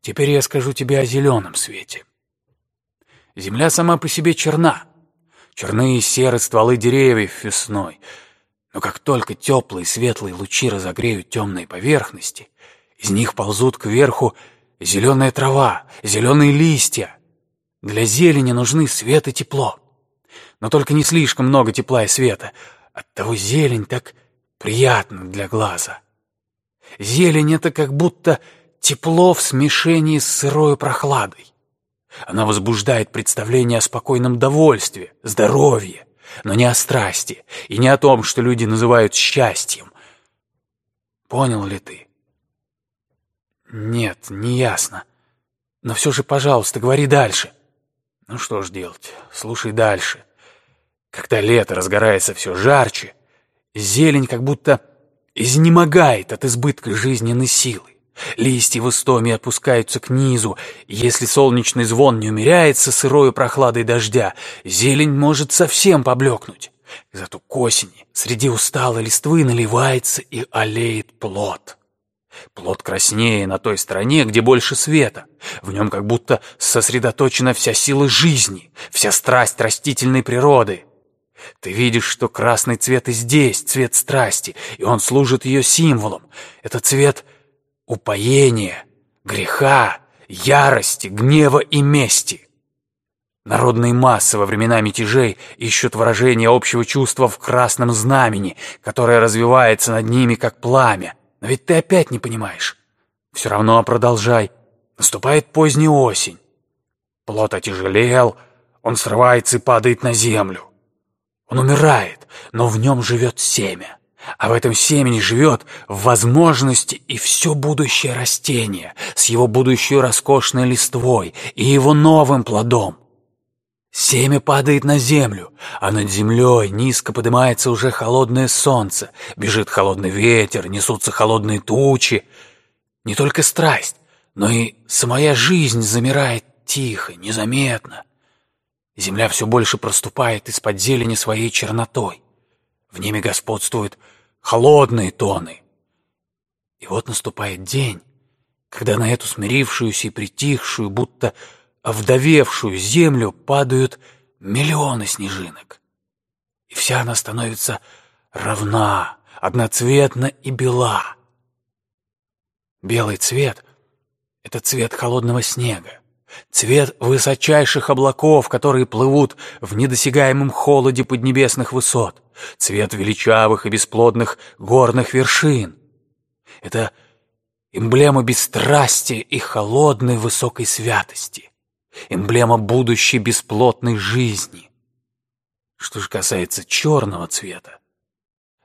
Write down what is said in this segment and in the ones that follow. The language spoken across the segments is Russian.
Теперь я скажу тебе о зеленом свете. Земля сама по себе черна. Черные серые стволы деревьев весной. Но как только теплые светлые лучи разогреют темные поверхности, из них ползут кверху зеленая трава, зеленые листья. Для зелени нужны свет и тепло. Но только не слишком много тепла и света. Оттого зелень так приятна для глаза. Зелень — это как будто тепло в смешении с сырой прохладой. Она возбуждает представление о спокойном довольстве, здоровье, но не о страсти и не о том, что люди называют счастьем. Понял ли ты? Нет, не ясно. Но все же, пожалуйста, говори дальше. Ну что ж делать, слушай дальше. Когда лето разгорается все жарче, зелень как будто изнемогает от избытка жизненной силы. Листья в истоме опускаются к низу, если солнечный звон не умеряется сырою прохладой дождя, зелень может совсем поблекнуть. Зато к осени среди усталой листвы наливается и олеет плод. Плод краснее на той стороне, где больше света. В нем как будто сосредоточена вся сила жизни, вся страсть растительной природы. Ты видишь, что красный цвет и здесь, цвет страсти, и он служит ее символом. Это цвет упоения, греха, ярости, гнева и мести. Народные массы во времена мятежей ищут выражение общего чувства в красном знамени, которое развивается над ними, как пламя. Но ведь ты опять не понимаешь. Все равно продолжай. Наступает поздняя осень. Плод отяжелел, он срывается и падает на землю. Он умирает, но в нем живет семя. А в этом семени живет в возможности и все будущее растение с его будущей роскошной листвой и его новым плодом. Семя падает на землю, а над землей низко поднимается уже холодное солнце, бежит холодный ветер, несутся холодные тучи. Не только страсть, но и самая жизнь замирает тихо, незаметно. Земля все больше проступает из-под зелени своей чернотой. В ними господствуют холодные тоны. И вот наступает день, когда на эту смирившуюся и притихшую, будто овдовевшую землю падают миллионы снежинок. И вся она становится равна, одноцветна и бела. Белый цвет — это цвет холодного снега. Цвет высочайших облаков, которые плывут в недосягаемом холоде поднебесных высот. Цвет величавых и бесплодных горных вершин. Это эмблема бесстрастия и холодной высокой святости. Эмблема будущей бесплотной жизни. Что же касается черного цвета.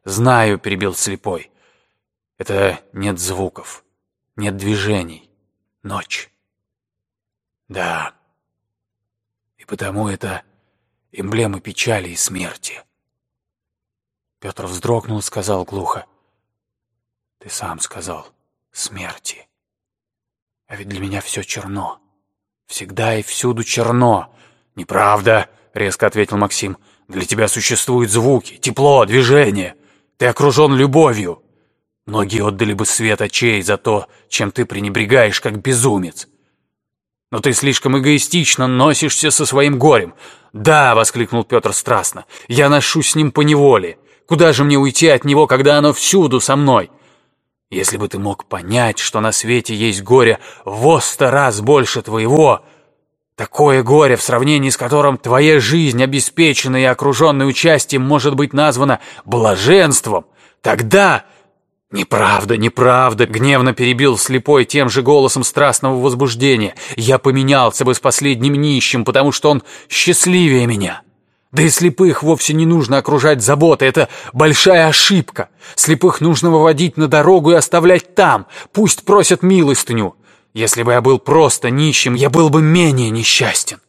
Знаю, перебил слепой. Это нет звуков, нет движений, ночь. Да. И потому это эмблема печали и смерти. Петр вздрогнул и сказал глухо. Ты сам сказал смерти. А ведь для меня все черно. Всегда и всюду черно. Неправда, резко ответил Максим. Для тебя существуют звуки, тепло, движение. Ты окружен любовью. Многие отдали бы свет очей за то, чем ты пренебрегаешь, как безумец. Но ты слишком эгоистично носишься со своим горем. Да, воскликнул Петр страстно, я ношусь с ним по неволе. Куда же мне уйти от него, когда оно всюду со мной? Если бы ты мог понять, что на свете есть горе в сто раз больше твоего, такое горе, в сравнении с которым твоя жизнь, обеспеченная и окруженная участием, может быть названа блаженством, тогда «Неправда, неправда!» — гневно перебил слепой тем же голосом страстного возбуждения. «Я поменялся бы с последним нищим, потому что он счастливее меня!» Да и слепых вовсе не нужно окружать заботой, это большая ошибка. Слепых нужно выводить на дорогу и оставлять там, пусть просят милостыню. Если бы я был просто нищим, я был бы менее несчастен.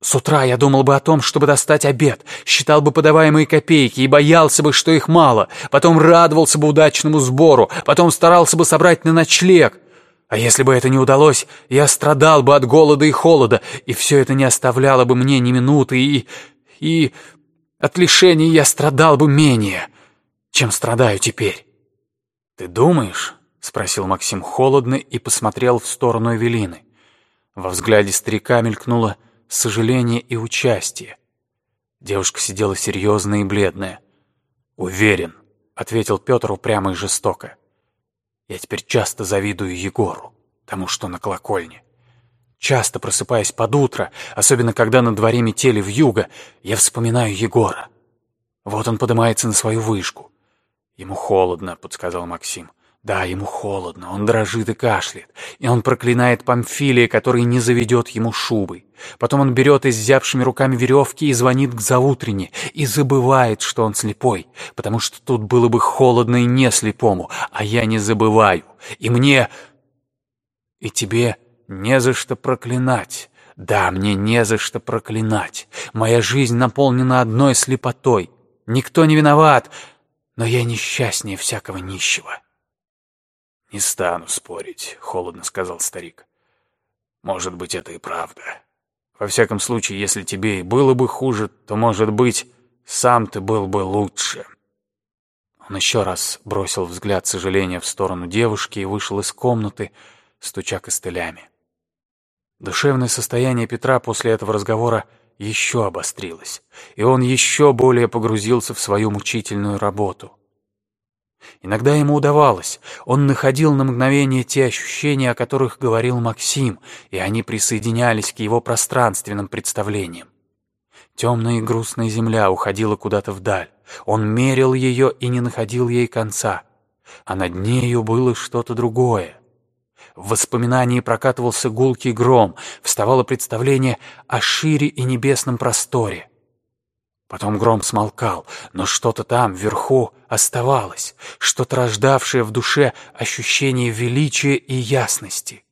С утра я думал бы о том, чтобы достать обед, считал бы подаваемые копейки и боялся бы, что их мало, потом радовался бы удачному сбору, потом старался бы собрать на ночлег. А если бы это не удалось, я страдал бы от голода и холода, и все это не оставляло бы мне ни минуты, и... и... от лишений я страдал бы менее, чем страдаю теперь. «Ты думаешь?» — спросил Максим холодно и посмотрел в сторону Эвелины. Во взгляде старика мелькнуло сожаление и участие. Девушка сидела серьезная и бледная. «Уверен», — ответил Петр упрямо и жестоко. «Я теперь часто завидую Егору, тому, что на колокольне. Часто просыпаясь под утро, особенно когда на дворе метели в юго, я вспоминаю Егора. Вот он поднимается на свою вышку. Ему холодно, подсказал Максим. Да, ему холодно, он дрожит и кашляет, и он проклинает Памфилия, который не заведет ему шубы. Потом он берет изябшими руками веревки и звонит к заутрене, и забывает, что он слепой, потому что тут было бы холодно и не слепому, а я не забываю, и мне... И тебе не за что проклинать. Да, мне не за что проклинать. Моя жизнь наполнена одной слепотой. Никто не виноват, но я несчастнее всякого нищего. «Не стану спорить», — холодно сказал старик. «Может быть, это и правда. Во всяком случае, если тебе и было бы хуже, то, может быть, сам ты был бы лучше». Он еще раз бросил взгляд сожаления в сторону девушки и вышел из комнаты, стуча костылями. Душевное состояние Петра после этого разговора еще обострилось, и он еще более погрузился в свою мучительную работу. Иногда ему удавалось, он находил на мгновение те ощущения, о которых говорил Максим, и они присоединялись к его пространственным представлениям. Темная и грустная земля уходила куда-то вдаль. Он мерил ее и не находил ей конца. А над нею было что-то другое. В воспоминании прокатывался гулкий гром, вставало представление о шире и небесном просторе. Потом гром смолкал, но что-то там, вверху, оставалось, что-то рождавшее в душе ощущение величия и ясности.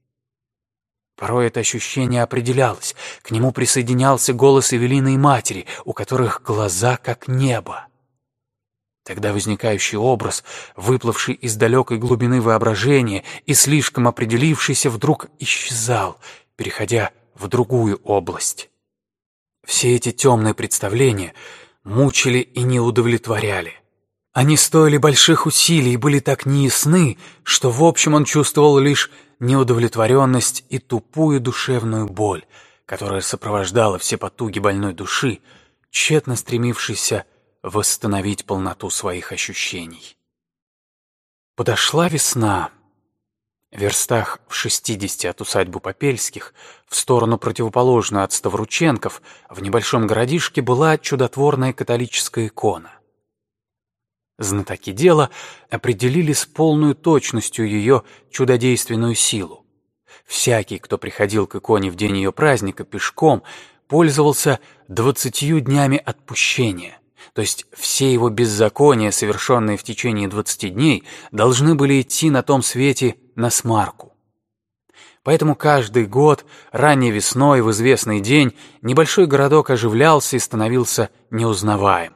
Порой это ощущение определялось, к нему присоединялся голос Эвелины и матери, у которых глаза как небо. Тогда возникающий образ, выплывший из далекой глубины воображения и слишком определившийся, вдруг исчезал, переходя в другую область. Все эти темные представления мучили и не удовлетворяли. Они стоили больших усилий и были так неясны, что в общем он чувствовал лишь неудовлетворенность и тупую душевную боль, которая сопровождала все потуги больной души, тщетно стремившейся восстановить полноту своих ощущений. Подошла весна, верстах в шестидесяти от усадьбы Попельских, в сторону противоположную от Ставрученков, в небольшом городишке была чудотворная католическая икона. Знатоки дела определили с полной точностью ее чудодейственную силу. Всякий, кто приходил к иконе в день ее праздника пешком, пользовался двадцатью днями отпущения — то есть все его беззакония, совершенные в течение двадцати дней, должны были идти на том свете на смарку. Поэтому каждый год, ранней весной, в известный день, небольшой городок оживлялся и становился неузнаваем.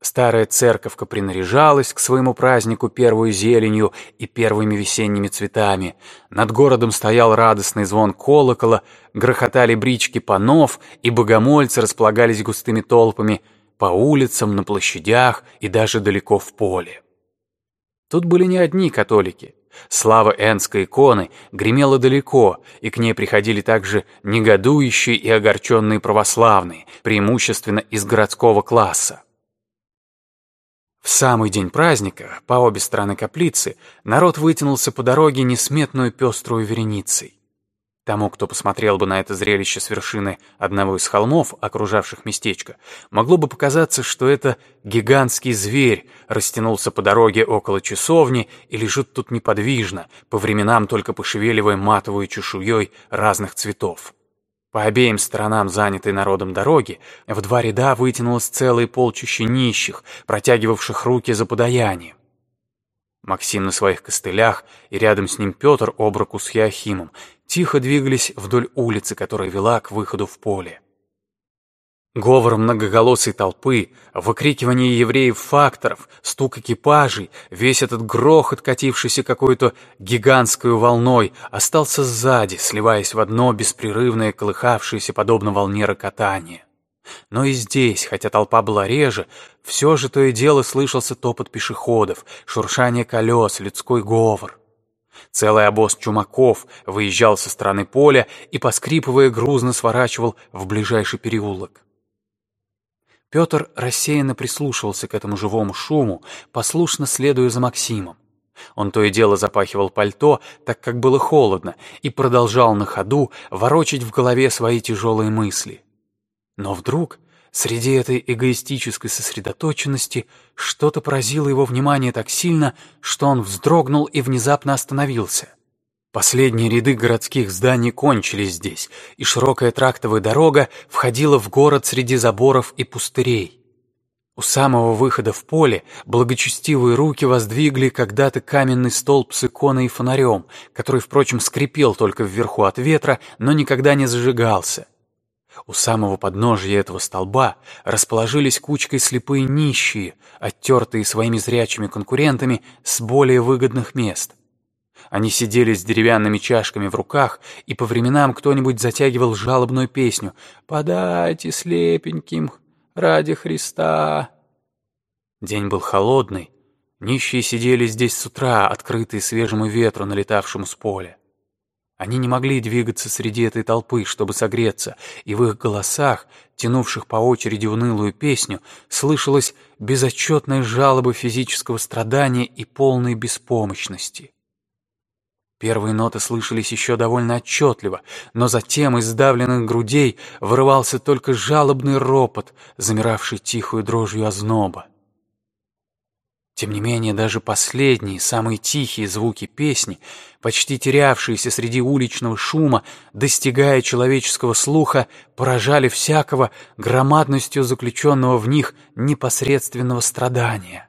Старая церковка принаряжалась к своему празднику первую зеленью и первыми весенними цветами. Над городом стоял радостный звон колокола, грохотали брички панов, и богомольцы располагались густыми толпами – по улицам, на площадях и даже далеко в поле. Тут были не одни католики. Слава Энской иконы гремела далеко, и к ней приходили также негодующие и огорченные православные, преимущественно из городского класса. В самый день праздника, по обе стороны каплицы, народ вытянулся по дороге несметную пеструю вереницей. Тому, кто посмотрел бы на это зрелище с вершины одного из холмов, окружавших местечко, могло бы показаться, что это гигантский зверь растянулся по дороге около часовни и лежит тут неподвижно, по временам только пошевеливая матовой чешуей разных цветов. По обеим сторонам занятой народом дороги в два ряда вытянулось целое полчище нищих, протягивавших руки за подаянием. Максим на своих костылях и рядом с ним Петр об руку с Яхимом тихо двигались вдоль улицы, которая вела к выходу в поле. Говор многоголосой толпы, выкрикивание евреев-факторов, стук экипажей, весь этот грохот, катившийся какой-то гигантской волной, остался сзади, сливаясь в одно беспрерывное, колыхавшееся подобно волне рокотание. Но и здесь, хотя толпа была реже, все же то и дело слышался топот пешеходов, шуршание колес, людской говор. Целый обоз чумаков выезжал со стороны поля и, поскрипывая, грузно сворачивал в ближайший переулок. Петр рассеянно прислушивался к этому живому шуму, послушно следуя за Максимом. Он то и дело запахивал пальто, так как было холодно, и продолжал на ходу ворочать в голове свои тяжелые мысли. Но вдруг, среди этой эгоистической сосредоточенности, что-то поразило его внимание так сильно, что он вздрогнул и внезапно остановился. Последние ряды городских зданий кончились здесь, и широкая трактовая дорога входила в город среди заборов и пустырей. У самого выхода в поле благочестивые руки воздвигли когда-то каменный столб с иконой и фонарем, который, впрочем, скрипел только вверху от ветра, но никогда не зажигался. У самого подножия этого столба расположились кучкой слепые нищие, оттертые своими зрячими конкурентами с более выгодных мест — они сидели с деревянными чашками в руках, и по временам кто-нибудь затягивал жалобную песню «Подайте слепеньким ради Христа». День был холодный. Нищие сидели здесь с утра, открытые свежему ветру, налетавшему с поля. Они не могли двигаться среди этой толпы, чтобы согреться, и в их голосах, тянувших по очереди унылую песню, слышалась безотчетная жалоба физического страдания и полной беспомощности. Первые ноты слышались еще довольно отчетливо, но затем из сдавленных грудей вырывался только жалобный ропот, замиравший тихую дрожью озноба. Тем не менее, даже последние, самые тихие звуки песни, почти терявшиеся среди уличного шума, достигая человеческого слуха, поражали всякого громадностью заключенного в них непосредственного страдания.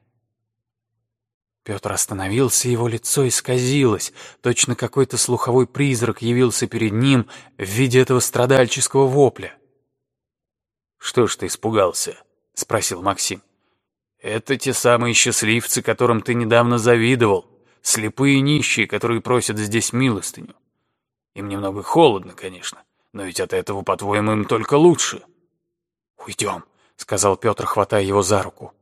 Петр остановился, его лицо исказилось. Точно какой-то слуховой призрак явился перед ним в виде этого страдальческого вопля. «Что ж ты испугался?» — спросил Максим. «Это те самые счастливцы, которым ты недавно завидовал, слепые нищие, которые просят здесь милостыню. Им немного холодно, конечно, но ведь от этого, по-твоему, им только лучше». «Уйдем», — сказал Петр, хватая его за руку.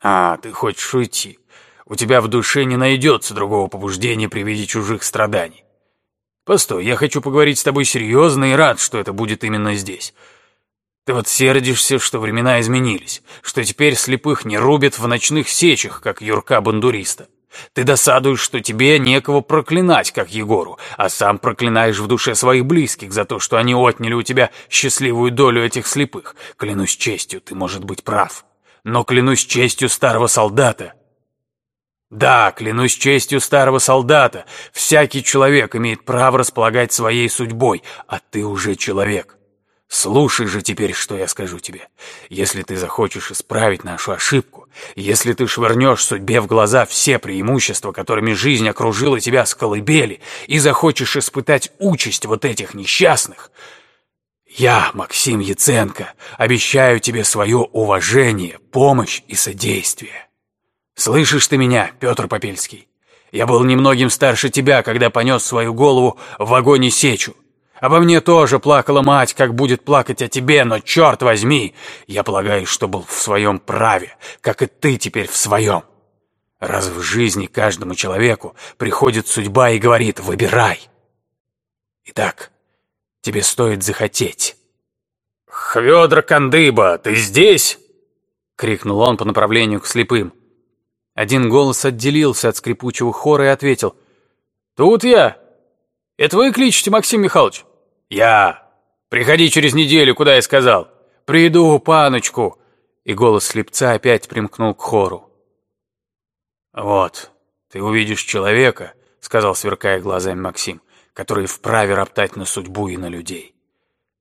«А, ты хочешь уйти?» У тебя в душе не найдется другого побуждения при виде чужих страданий. Постой, я хочу поговорить с тобой серьезно и рад, что это будет именно здесь. Ты вот сердишься, что времена изменились, что теперь слепых не рубят в ночных сечах, как Юрка-бандуриста. Ты досадуешь, что тебе некого проклинать, как Егору, а сам проклинаешь в душе своих близких за то, что они отняли у тебя счастливую долю этих слепых. Клянусь честью, ты, может быть, прав. Но клянусь честью старого солдата, да, клянусь честью старого солдата, всякий человек имеет право располагать своей судьбой, а ты уже человек. Слушай же теперь, что я скажу тебе. Если ты захочешь исправить нашу ошибку, если ты швырнешь судьбе в глаза все преимущества, которыми жизнь окружила тебя с колыбели, и захочешь испытать участь вот этих несчастных, я, Максим Яценко, обещаю тебе свое уважение, помощь и содействие. «Слышишь ты меня, Петр Попельский? Я был немногим старше тебя, когда понес свою голову в вагоне сечу. Обо мне тоже плакала мать, как будет плакать о тебе, но, черт возьми, я полагаю, что был в своем праве, как и ты теперь в своем. Раз в жизни каждому человеку приходит судьба и говорит «выбирай». Итак, тебе стоит захотеть. «Хвёдор Кандыба, ты здесь?» — крикнул он по направлению к слепым. Один голос отделился от скрипучего хора и ответил. «Тут я! Это вы кличете, Максим Михайлович?» «Я! Приходи через неделю, куда я сказал!» «Приду, паночку!» И голос слепца опять примкнул к хору. «Вот, ты увидишь человека, — сказал, сверкая глазами Максим, — который вправе роптать на судьбу и на людей.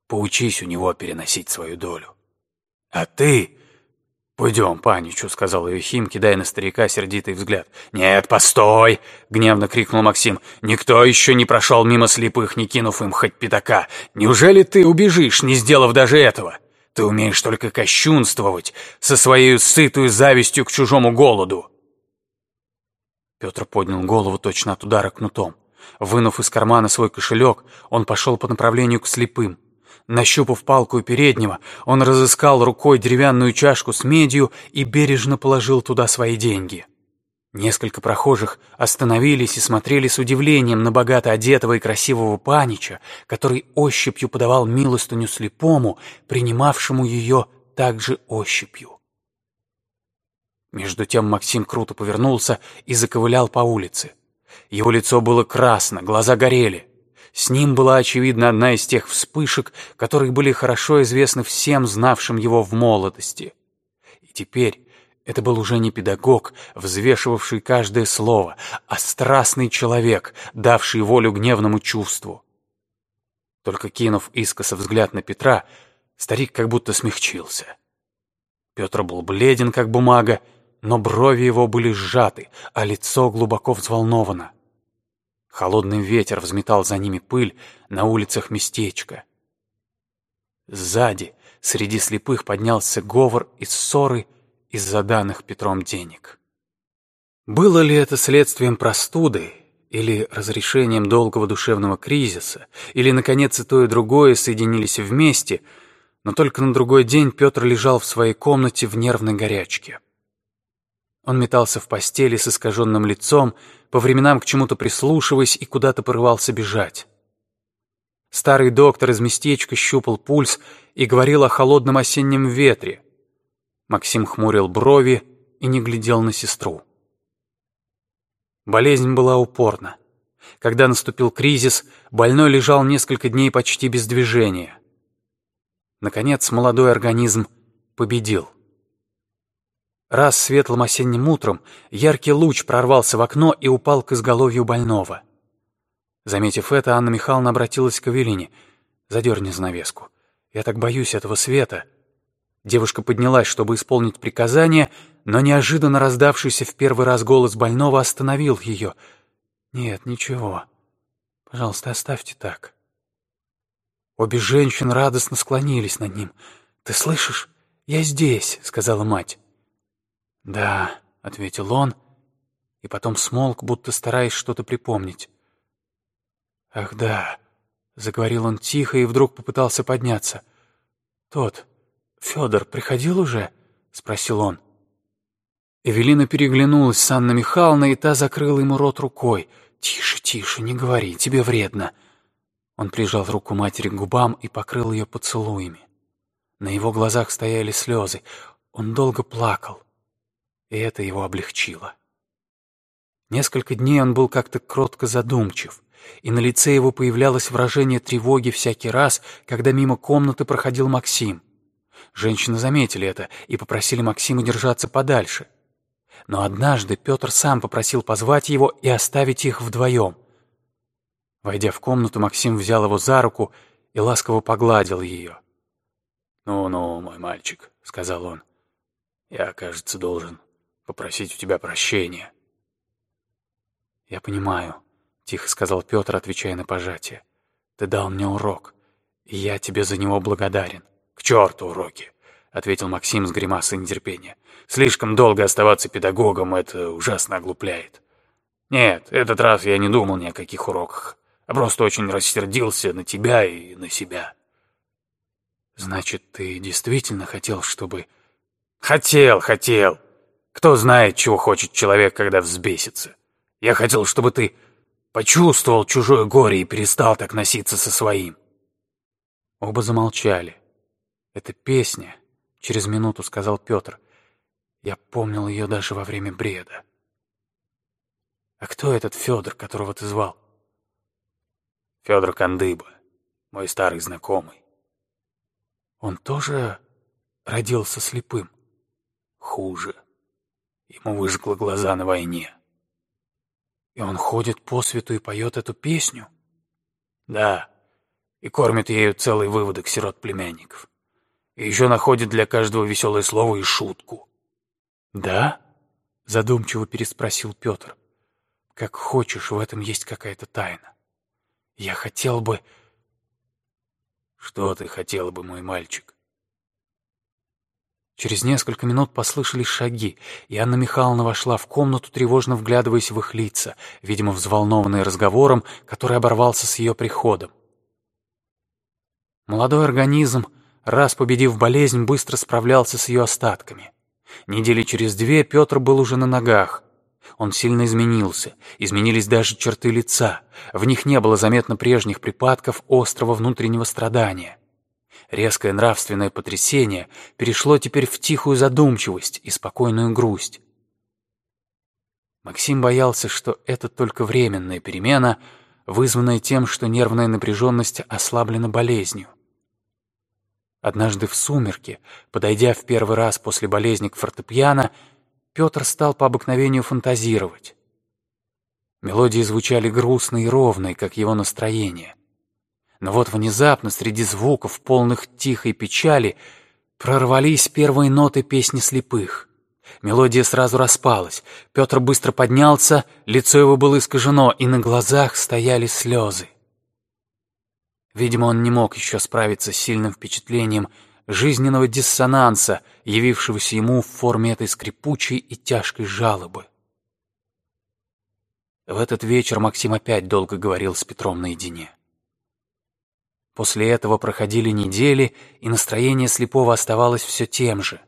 Поучись у него переносить свою долю. А ты «Пойдем, паничу», — сказал Юхим, кидая на старика сердитый взгляд. «Нет, постой!» — гневно крикнул Максим. «Никто еще не прошел мимо слепых, не кинув им хоть пятака. Неужели ты убежишь, не сделав даже этого? Ты умеешь только кощунствовать со своей сытую завистью к чужому голоду». Петр поднял голову точно от удара кнутом. Вынув из кармана свой кошелек, он пошел по направлению к слепым. Нащупав палку переднего, он разыскал рукой деревянную чашку с медью и бережно положил туда свои деньги. Несколько прохожих остановились и смотрели с удивлением на богато одетого и красивого панича, который ощупью подавал милостыню слепому, принимавшему ее также ощупью. Между тем Максим круто повернулся и заковылял по улице. Его лицо было красно, глаза горели. С ним была, очевидно, одна из тех вспышек, которые были хорошо известны всем, знавшим его в молодости. И теперь это был уже не педагог, взвешивавший каждое слово, а страстный человек, давший волю гневному чувству. Только кинув искоса взгляд на Петра, старик как будто смягчился. Петр был бледен, как бумага, но брови его были сжаты, а лицо глубоко взволновано. Холодный ветер взметал за ними пыль на улицах местечка. Сзади, среди слепых, поднялся говор и ссоры из-за данных Петром денег. Было ли это следствием простуды или разрешением долгого душевного кризиса, или, наконец, и то, и другое соединились вместе, но только на другой день Петр лежал в своей комнате в нервной горячке. Он метался в постели с искаженным лицом, по временам к чему-то прислушиваясь и куда-то порывался бежать. Старый доктор из местечка щупал пульс и говорил о холодном осеннем ветре. Максим хмурил брови и не глядел на сестру. Болезнь была упорна. Когда наступил кризис, больной лежал несколько дней почти без движения. Наконец, молодой организм победил. Раз светлым осенним утром яркий луч прорвался в окно и упал к изголовью больного. Заметив это, Анна Михайловна обратилась к Эвелине. «Задерни занавеску. Я так боюсь этого света». Девушка поднялась, чтобы исполнить приказание, но неожиданно раздавшийся в первый раз голос больного остановил ее. «Нет, ничего. Пожалуйста, оставьте так». Обе женщины радостно склонились над ним. «Ты слышишь? Я здесь», — сказала мать. «Да», — ответил он, и потом смолк, будто стараясь что-то припомнить. «Ах да», — заговорил он тихо и вдруг попытался подняться. «Тот, Федор, приходил уже?» — спросил он. Эвелина переглянулась с Анной Михайловной, и та закрыла ему рот рукой. «Тише, тише, не говори, тебе вредно». Он прижал руку матери к губам и покрыл ее поцелуями. На его глазах стояли слезы. Он долго плакал и это его облегчило. Несколько дней он был как-то кротко задумчив, и на лице его появлялось выражение тревоги всякий раз, когда мимо комнаты проходил Максим. Женщины заметили это и попросили Максима держаться подальше. Но однажды Петр сам попросил позвать его и оставить их вдвоем. Войдя в комнату, Максим взял его за руку и ласково погладил ее. «Ну-ну, мой мальчик», — сказал он, — «я, кажется, должен попросить у тебя прощения». «Я понимаю», — тихо сказал Петр, отвечая на пожатие. «Ты дал мне урок, и я тебе за него благодарен». «К черту уроки!» — ответил Максим с гримасой нетерпения. «Слишком долго оставаться педагогом — это ужасно оглупляет. Нет, этот раз я не думал ни о каких уроках, а просто очень рассердился на тебя и на себя». «Значит, ты действительно хотел, чтобы...» «Хотел, хотел!» Кто знает, чего хочет человек, когда взбесится. Я хотел, чтобы ты почувствовал чужое горе и перестал так носиться со своим». Оба замолчали. «Это песня», — через минуту сказал Петр. Я помнил ее даже во время бреда. «А кто этот Федор, которого ты звал?» «Федор Кандыба, мой старый знакомый». «Он тоже родился слепым?» «Хуже». Ему выжгло глаза на войне. И он ходит по свету и поет эту песню? Да, и кормит ею целый выводок сирот-племянников. И еще находит для каждого веселое слово и шутку. Да? Задумчиво переспросил Петр. Как хочешь, в этом есть какая-то тайна. Я хотел бы... Что ты хотел бы, мой мальчик? Через несколько минут послышались шаги, и Анна Михайловна вошла в комнату, тревожно вглядываясь в их лица, видимо, взволнованные разговором, который оборвался с ее приходом. Молодой организм, раз победив болезнь, быстро справлялся с ее остатками. Недели через две Петр был уже на ногах. Он сильно изменился, изменились даже черты лица. В них не было заметно прежних припадков острого внутреннего страдания. Резкое нравственное потрясение перешло теперь в тихую задумчивость и спокойную грусть. Максим боялся, что это только временная перемена, вызванная тем, что нервная напряженность ослаблена болезнью. Однажды в сумерке, подойдя в первый раз после болезни к фортепиано, Петр стал по обыкновению фантазировать. Мелодии звучали грустно и ровно, как его настроение. Но вот внезапно, среди звуков, полных тихой печали, прорвались первые ноты песни слепых. Мелодия сразу распалась. Петр быстро поднялся, лицо его было искажено, и на глазах стояли слезы. Видимо, он не мог еще справиться с сильным впечатлением жизненного диссонанса, явившегося ему в форме этой скрипучей и тяжкой жалобы. В этот вечер Максим опять долго говорил с Петром наедине. После этого проходили недели, и настроение слепого оставалось все тем же.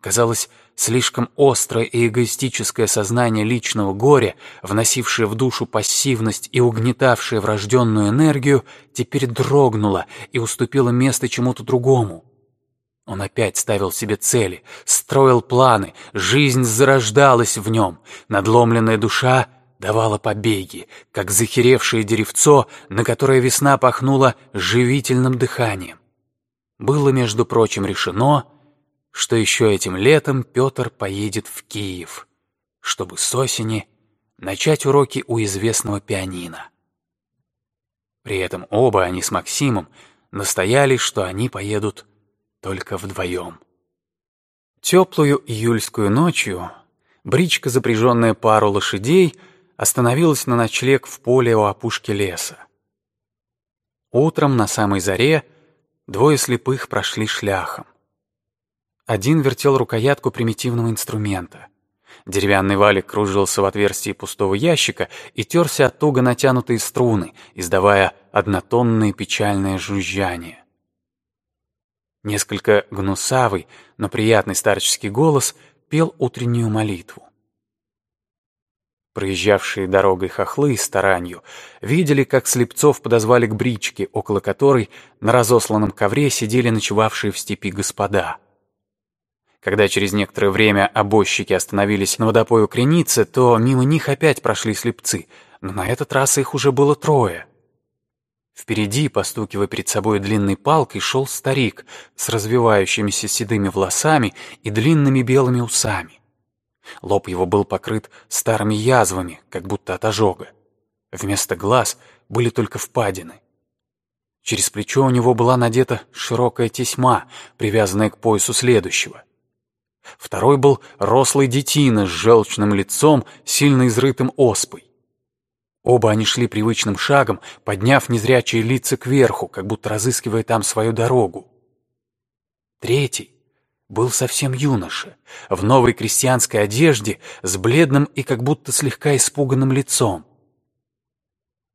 Казалось, слишком острое и эгоистическое сознание личного горя, вносившее в душу пассивность и угнетавшее врожденную энергию, теперь дрогнуло и уступило место чему-то другому. Он опять ставил себе цели, строил планы, жизнь зарождалась в нем, надломленная душа давала побеги, как захеревшее деревцо, на которое весна пахнула живительным дыханием. Было, между прочим, решено, что еще этим летом Петр поедет в Киев, чтобы с осени начать уроки у известного пианино. При этом оба они с Максимом настояли, что они поедут только вдвоем. Теплую июльскую ночью бричка, запряженная пару лошадей, остановилась на ночлег в поле у опушки леса. Утром на самой заре двое слепых прошли шляхом. Один вертел рукоятку примитивного инструмента. Деревянный валик кружился в отверстии пустого ящика и терся от туго натянутые струны, издавая однотонное печальное жужжание. Несколько гнусавый, но приятный старческий голос пел утреннюю молитву. Проезжавшие дорогой хохлы с таранью видели, как слепцов подозвали к бричке, около которой на разосланном ковре сидели ночевавшие в степи господа. Когда через некоторое время обозчики остановились на водопою Креницы, то мимо них опять прошли слепцы, но на этот раз их уже было трое. Впереди, постукивая перед собой длинной палкой, шел старик с развивающимися седыми волосами и длинными белыми усами. Лоб его был покрыт старыми язвами, как будто от ожога. Вместо глаз были только впадины. Через плечо у него была надета широкая тесьма, привязанная к поясу следующего — Второй был рослый детина с желчным лицом, сильно изрытым оспой. Оба они шли привычным шагом, подняв незрячие лица кверху, как будто разыскивая там свою дорогу. Третий был совсем юноша, в новой крестьянской одежде, с бледным и как будто слегка испуганным лицом.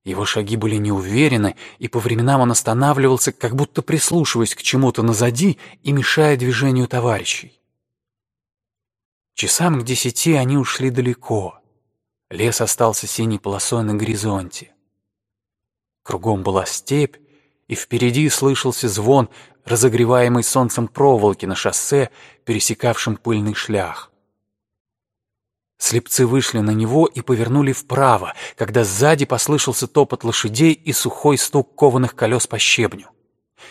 Его шаги были неуверены, и по временам он останавливался, как будто прислушиваясь к чему-то назади и мешая движению товарищей. Часам к десяти они ушли далеко. Лес остался синей полосой на горизонте. Кругом была степь, и впереди слышался звон разогреваемой солнцем проволоки на шоссе, пересекавшем пыльный шлях. Слепцы вышли на него и повернули вправо, когда сзади послышался топот лошадей и сухой стук кованых колес по щебню.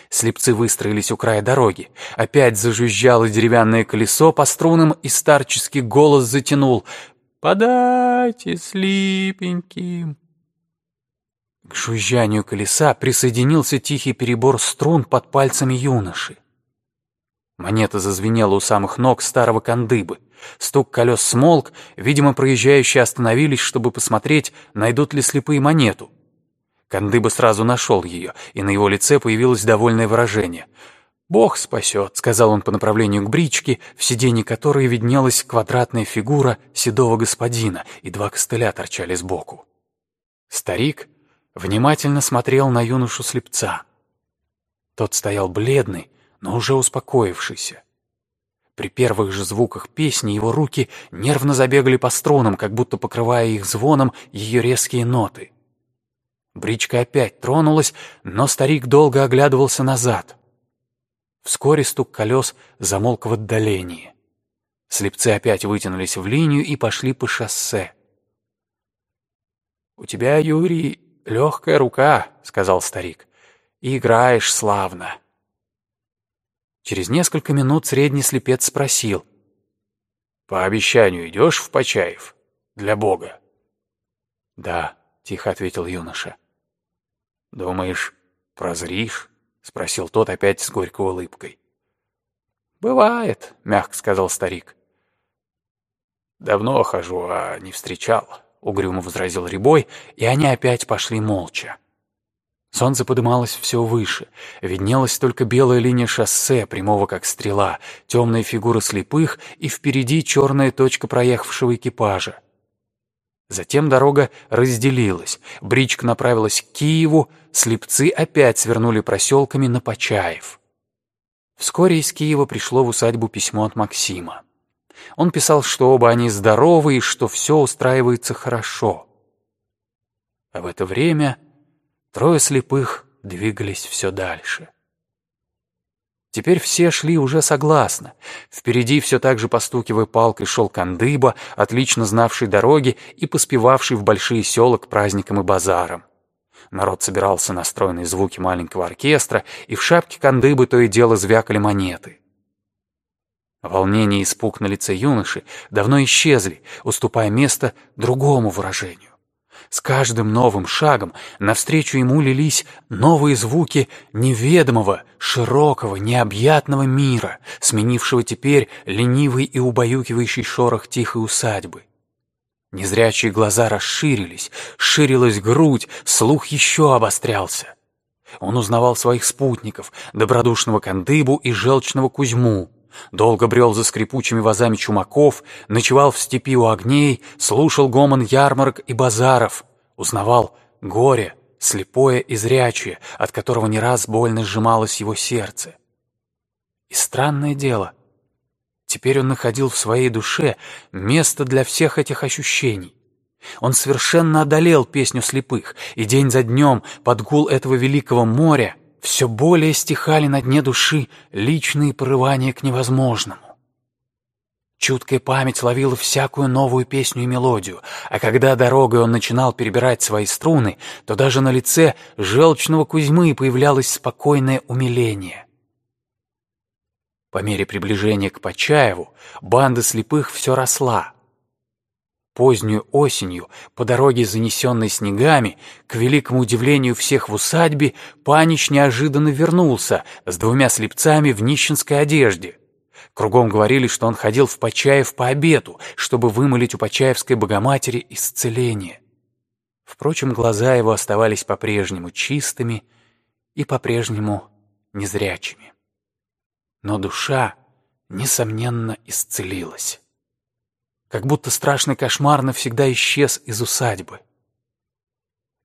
Слепцы выстроились у края дороги. Опять зажужжало деревянное колесо по струнам, и старческий голос затянул «Подайте слипеньким». К жужжанию колеса присоединился тихий перебор струн под пальцами юноши. Монета зазвенела у самых ног старого кандыбы. Стук колес смолк, видимо, проезжающие остановились, чтобы посмотреть, найдут ли слепые монету. Кандыба сразу нашел ее, и на его лице появилось довольное выражение. «Бог спасет», — сказал он по направлению к бричке, в сиденье которой виднелась квадратная фигура седого господина, и два костыля торчали сбоку. Старик внимательно смотрел на юношу-слепца. Тот стоял бледный, но уже успокоившийся. При первых же звуках песни его руки нервно забегали по струнам, как будто покрывая их звоном ее резкие ноты. Бричка опять тронулась, но старик долго оглядывался назад. Вскоре стук колес замолк в отдалении. Слепцы опять вытянулись в линию и пошли по шоссе. «У тебя, Юрий, легкая рука», — сказал старик, — «и играешь славно». Через несколько минут средний слепец спросил. «По обещанию идешь в Почаев? Для Бога?» «Да», — тихо ответил юноша. «Думаешь, прозришь?» — спросил тот опять с горькой улыбкой. «Бывает», — мягко сказал старик. «Давно хожу, а не встречал», — угрюмо возразил Рябой, и они опять пошли молча. Солнце подымалось все выше, виднелась только белая линия шоссе, прямого как стрела, темная фигура слепых и впереди черная точка проехавшего экипажа. Затем дорога разделилась, бричка направилась к Киеву, слепцы опять свернули проселками на Почаев. Вскоре из Киева пришло в усадьбу письмо от Максима. Он писал, что оба они здоровы и что все устраивается хорошо. А в это время трое слепых двигались все дальше. Теперь все шли уже согласно. Впереди все так же постукивая палкой шел Кандыба, отлично знавший дороги и поспевавший в большие села к праздникам и базарам. Народ собирался на стройные звуки маленького оркестра, и в шапке Кандыбы то и дело звякали монеты. Волнение и испуг на лице юноши давно исчезли, уступая место другому выражению. С каждым новым шагом навстречу ему лились новые звуки неведомого, широкого, необъятного мира, сменившего теперь ленивый и убаюкивающий шорох тихой усадьбы. Незрячие глаза расширились, ширилась грудь, слух еще обострялся. Он узнавал своих спутников, добродушного Кандыбу и желчного Кузьму, Долго брел за скрипучими вазами чумаков, ночевал в степи у огней, слушал гомон ярмарок и базаров, узнавал горе, слепое и зрячее, от которого не раз больно сжималось его сердце. И странное дело, теперь он находил в своей душе место для всех этих ощущений. Он совершенно одолел песню слепых, и день за днем под гул этого великого моря все более стихали на дне души личные порывания к невозможному. Чуткая память ловила всякую новую песню и мелодию, а когда дорогой он начинал перебирать свои струны, то даже на лице желчного Кузьмы появлялось спокойное умиление. По мере приближения к Почаеву банда слепых все росла — Позднюю осенью, по дороге, занесенной снегами, к великому удивлению всех в усадьбе, Панич неожиданно вернулся с двумя слепцами в нищенской одежде. Кругом говорили, что он ходил в Почаев по обету, чтобы вымолить у Почаевской Богоматери исцеление. Впрочем, глаза его оставались по-прежнему чистыми и по-прежнему незрячими. Но душа, несомненно, исцелилась как будто страшный кошмар навсегда исчез из усадьбы.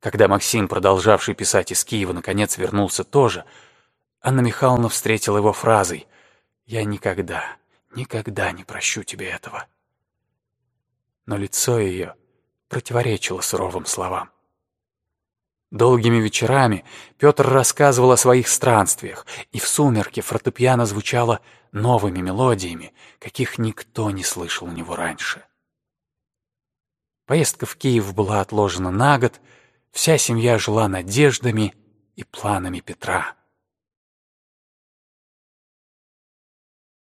Когда Максим, продолжавший писать из Киева, наконец вернулся тоже, Анна Михайловна встретила его фразой «Я никогда, никогда не прощу тебе этого». Но лицо ее противоречило суровым словам. Долгими вечерами Петр рассказывал о своих странствиях, и в сумерке фортепиано звучало новыми мелодиями, каких никто не слышал у него раньше. Поездка в Киев была отложена на год, вся семья жила надеждами и планами Петра.